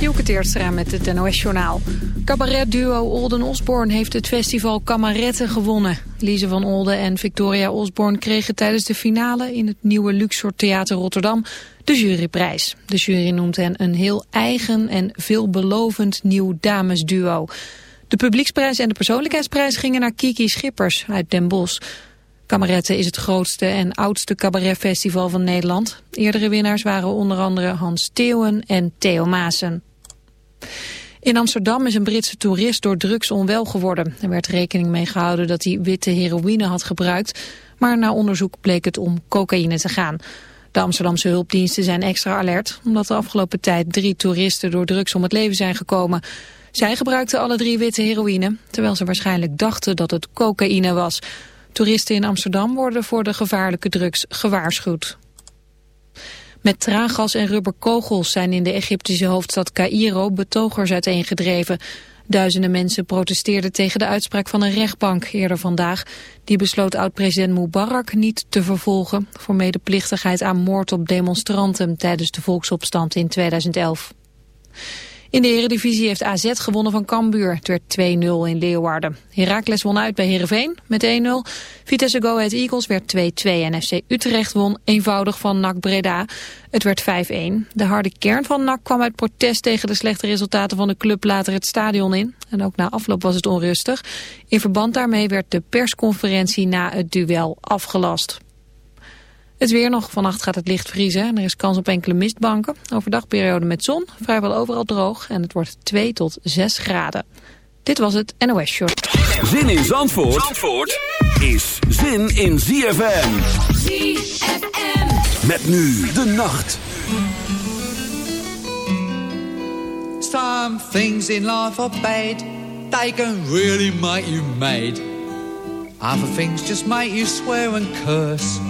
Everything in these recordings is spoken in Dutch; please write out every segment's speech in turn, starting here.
Dielke Teerstra met het NOS-journaal. Cabaretduo Olden Osborne heeft het festival Kameretten gewonnen. Lise van Olden en Victoria Osborne kregen tijdens de finale... in het nieuwe Luxor Theater Rotterdam de juryprijs. De jury noemt hen een heel eigen en veelbelovend nieuw damesduo. De publieksprijs en de persoonlijkheidsprijs gingen naar Kiki Schippers uit Den Bosch... Kameretten is het grootste en oudste cabaretfestival van Nederland. Eerdere winnaars waren onder andere Hans Theeuwen en Theo Maassen. In Amsterdam is een Britse toerist door drugs onwel geworden. Er werd rekening mee gehouden dat hij witte heroïne had gebruikt, maar na onderzoek bleek het om cocaïne te gaan. De Amsterdamse hulpdiensten zijn extra alert, omdat de afgelopen tijd drie toeristen door drugs om het leven zijn gekomen. Zij gebruikten alle drie witte heroïne, terwijl ze waarschijnlijk dachten dat het cocaïne was. Toeristen in Amsterdam worden voor de gevaarlijke drugs gewaarschuwd. Met traangas en rubberkogels zijn in de Egyptische hoofdstad Cairo betogers uiteengedreven. Duizenden mensen protesteerden tegen de uitspraak van een rechtbank eerder vandaag. Die besloot oud-president Mubarak niet te vervolgen voor medeplichtigheid aan moord op demonstranten tijdens de volksopstand in 2011. In de Eredivisie heeft AZ gewonnen van Cambuur. Het werd 2-0 in Leeuwarden. Heracles won uit bij Heerenveen met 1-0. Vitesse Go Ahead Eagles werd 2-2 en FC Utrecht won eenvoudig van NAC Breda. Het werd 5-1. De harde kern van NAC kwam uit protest tegen de slechte resultaten van de club later het stadion in. En ook na afloop was het onrustig. In verband daarmee werd de persconferentie na het duel afgelast. Het weer nog. Vannacht gaat het licht vriezen en er is kans op enkele mistbanken. Overdag periode met zon, vrijwel overal droog en het wordt 2 tot 6 graden. Dit was het NOS Short. Zin in Zandvoort, Zandvoort is zin in ZFM. ZFM. Met nu de nacht. Some things in life are bad. They can really make you mad. Other things just make you swear and curse.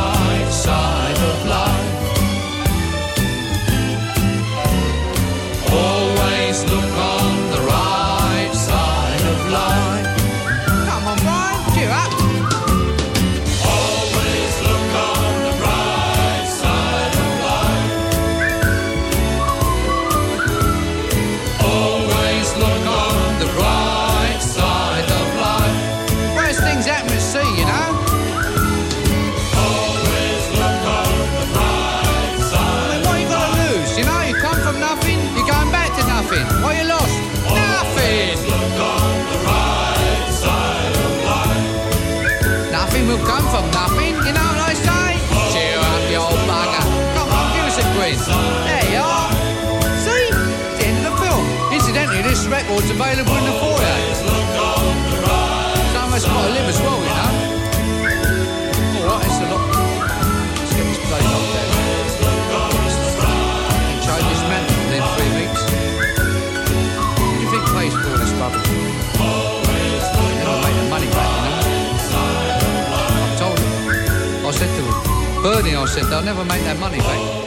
Bernie I said, they'll never make their money back.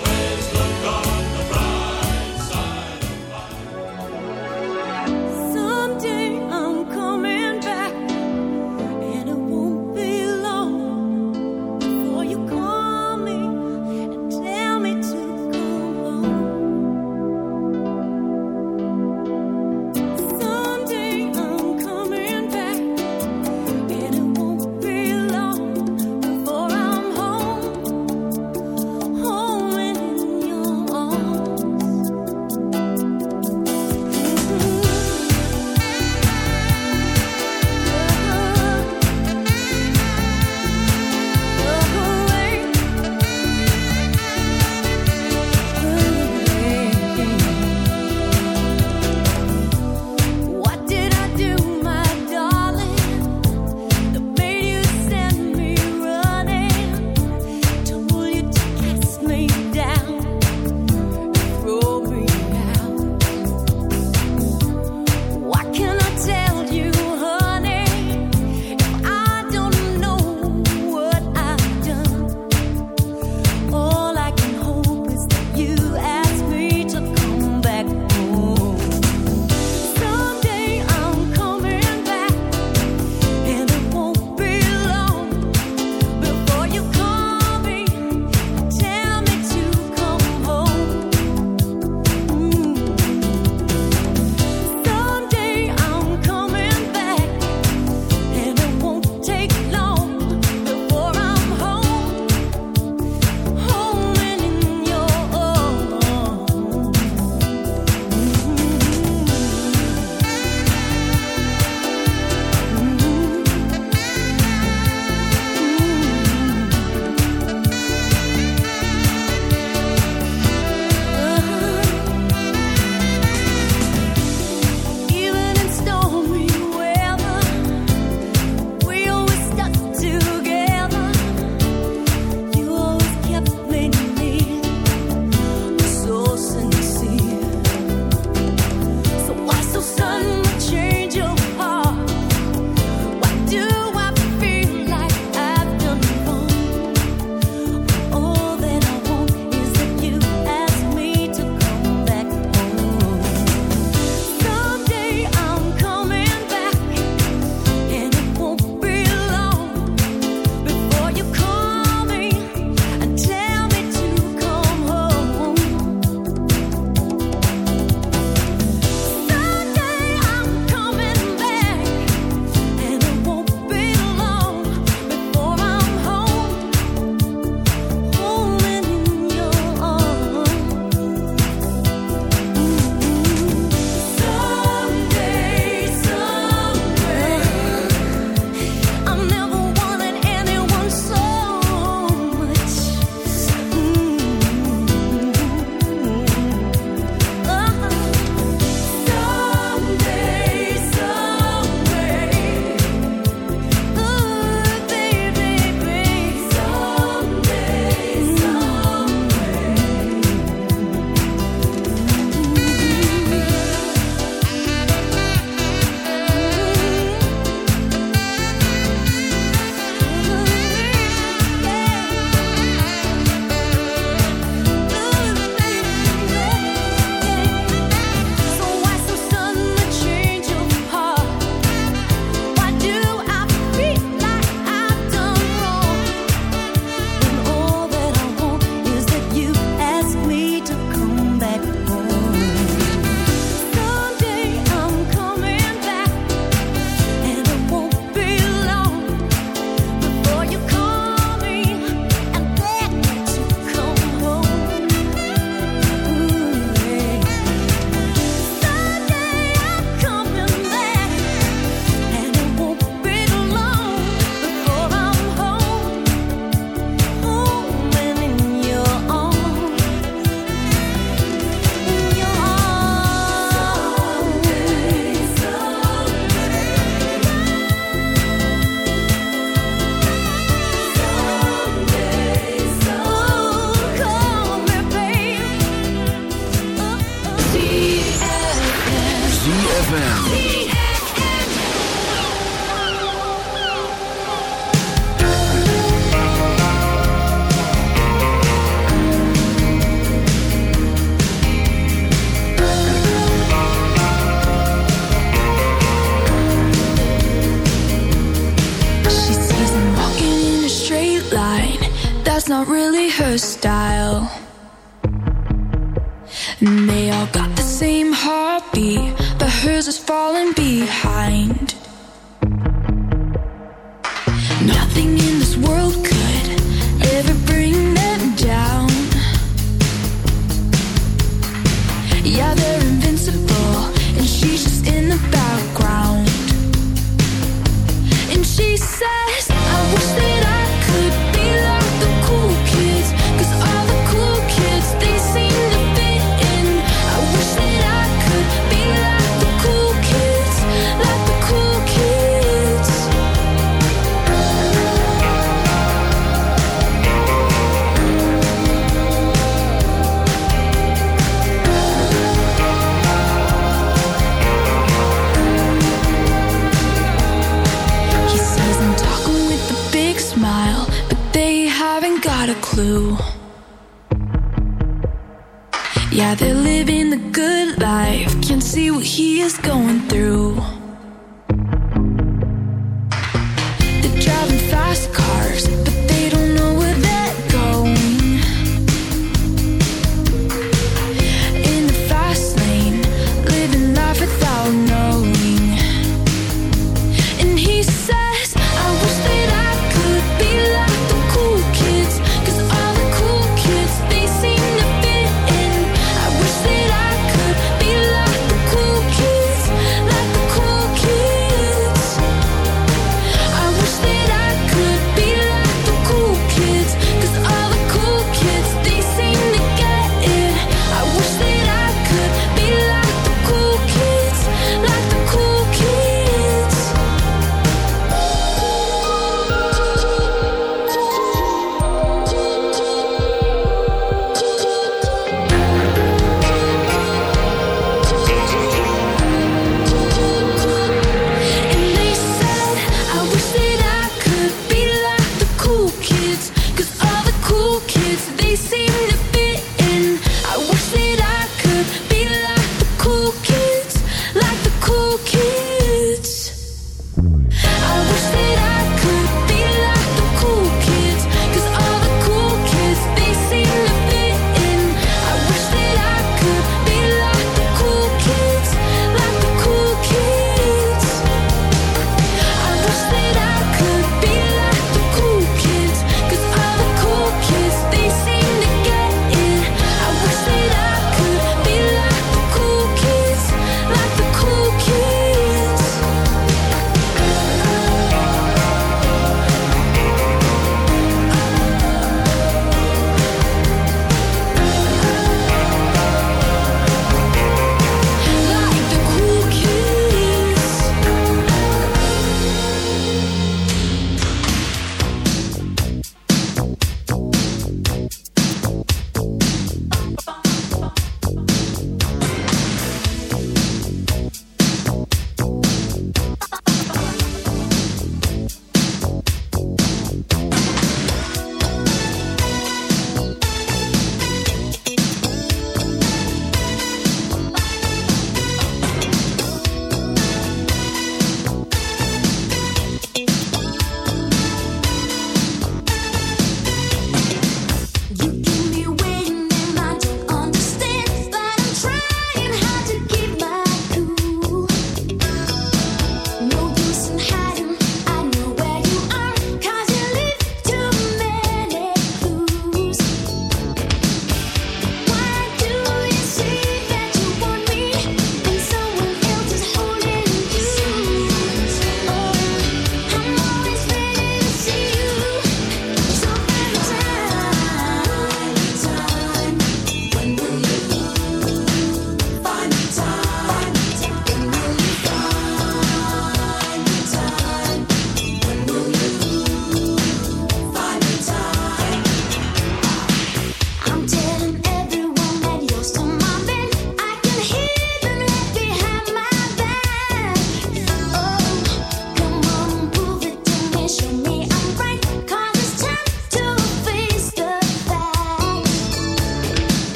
Is going through.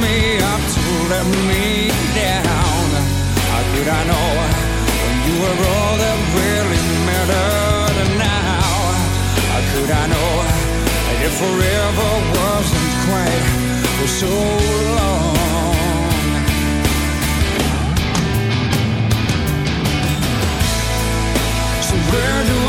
me up to let me down. How did I know when you were all that really mattered? And now, how could I know that it forever wasn't quite for so long? So where do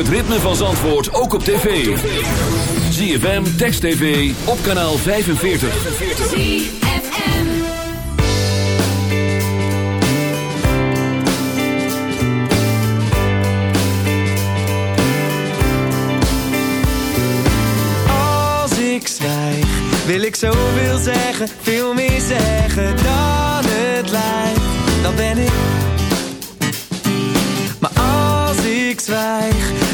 het ritme van Zandvoort ook op tv. ZFM, Text TV, op kanaal 45. Als ik zwijg, wil ik zoveel zeggen, veel meer zeggen dan het lijkt. Dan ben ik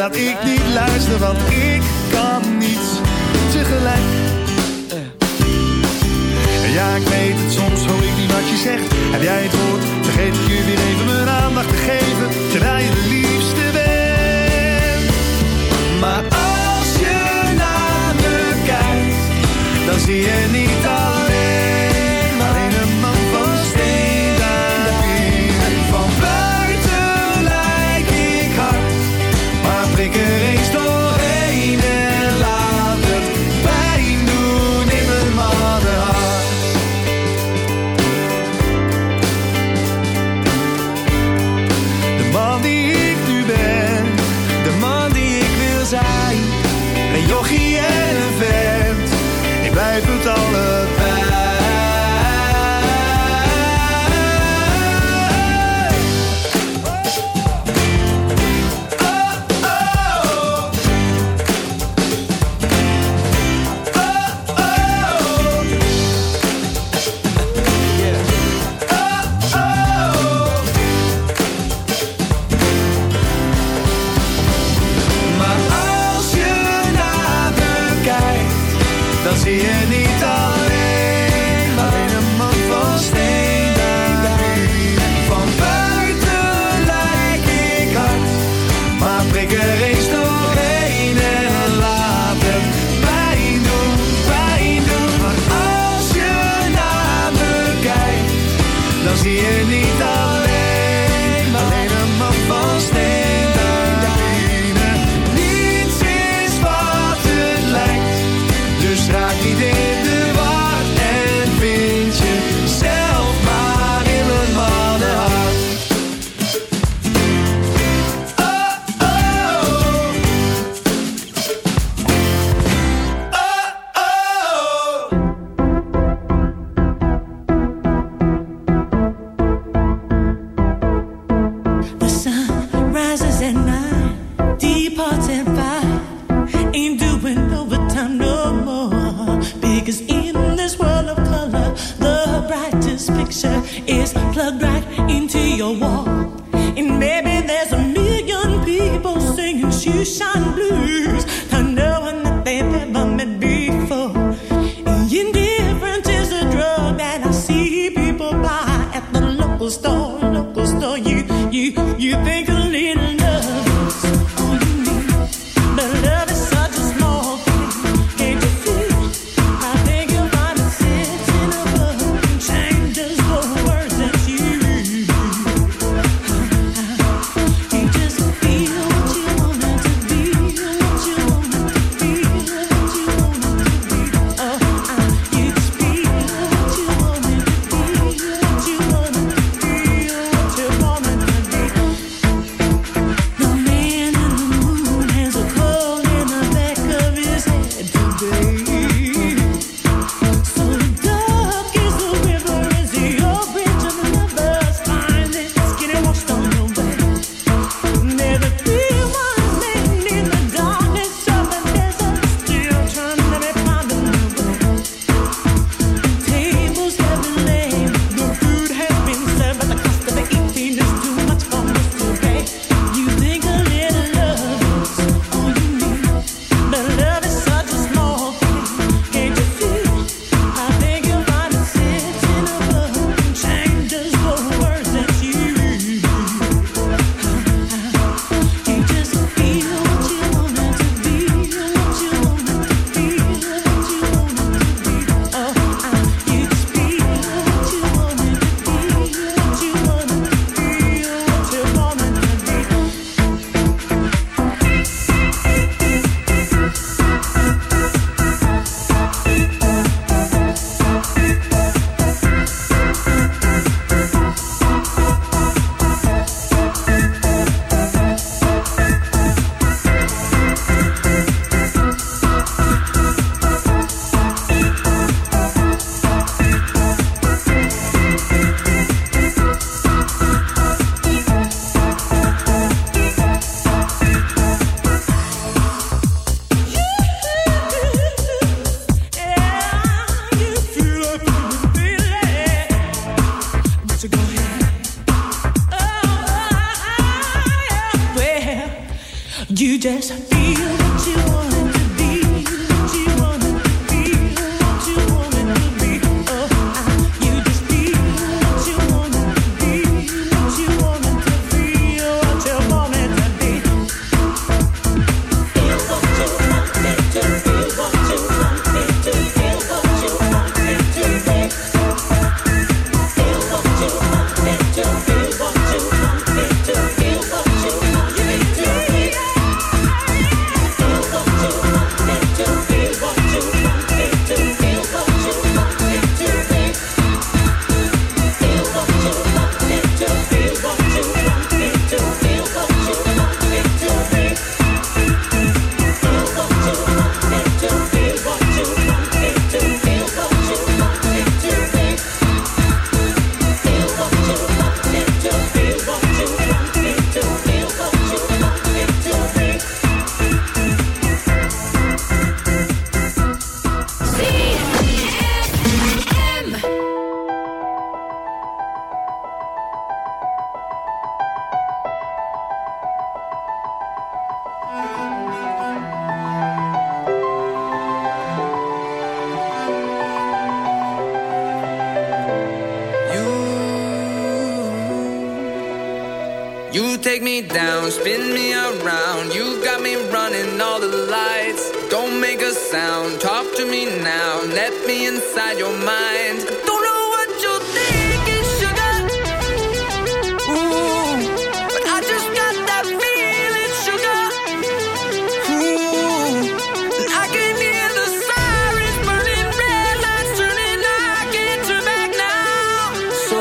dat ik niet luister, want ik kan niets. any, end.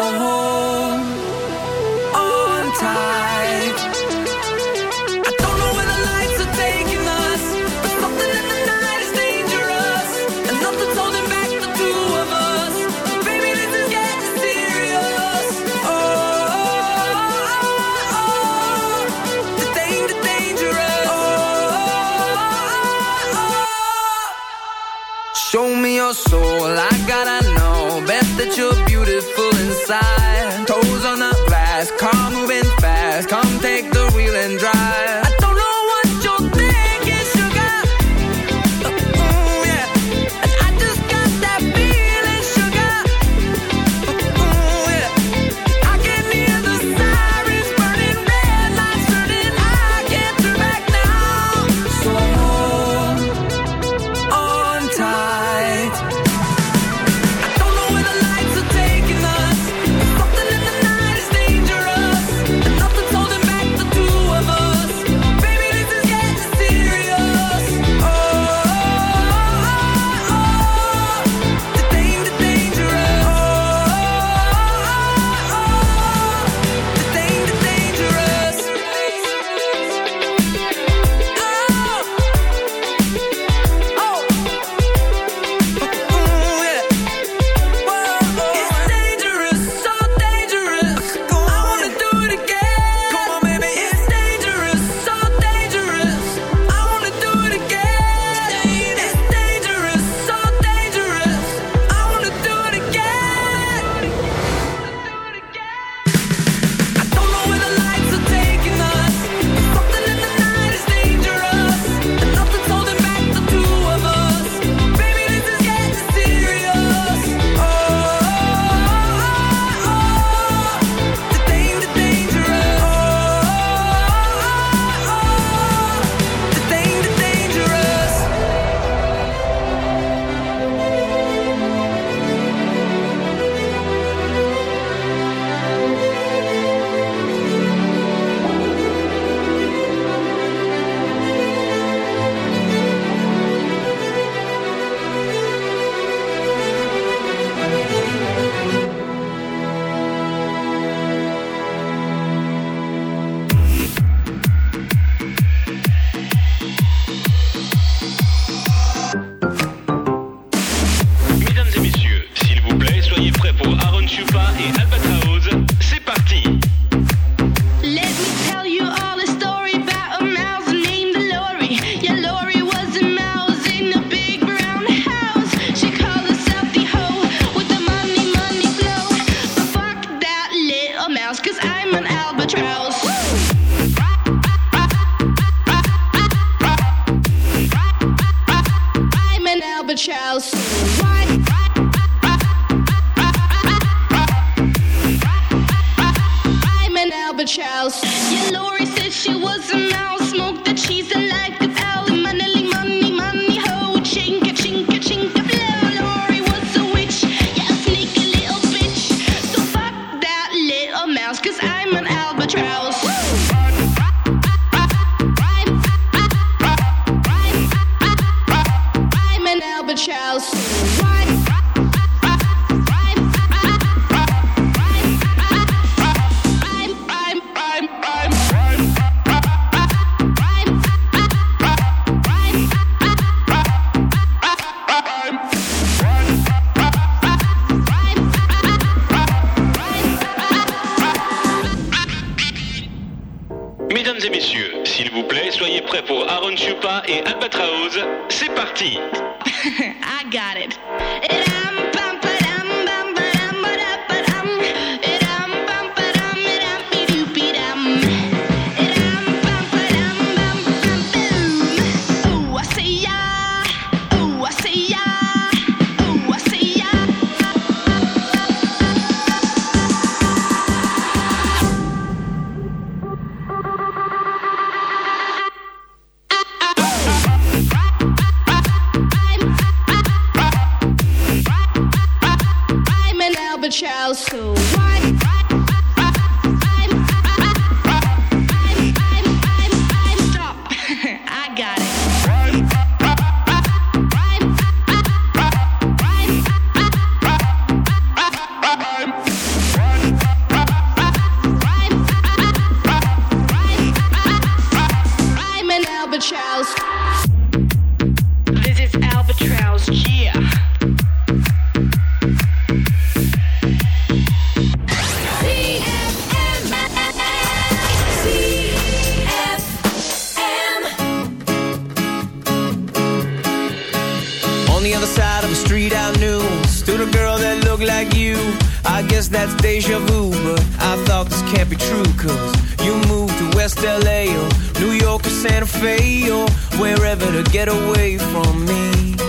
Oh. home get away from me.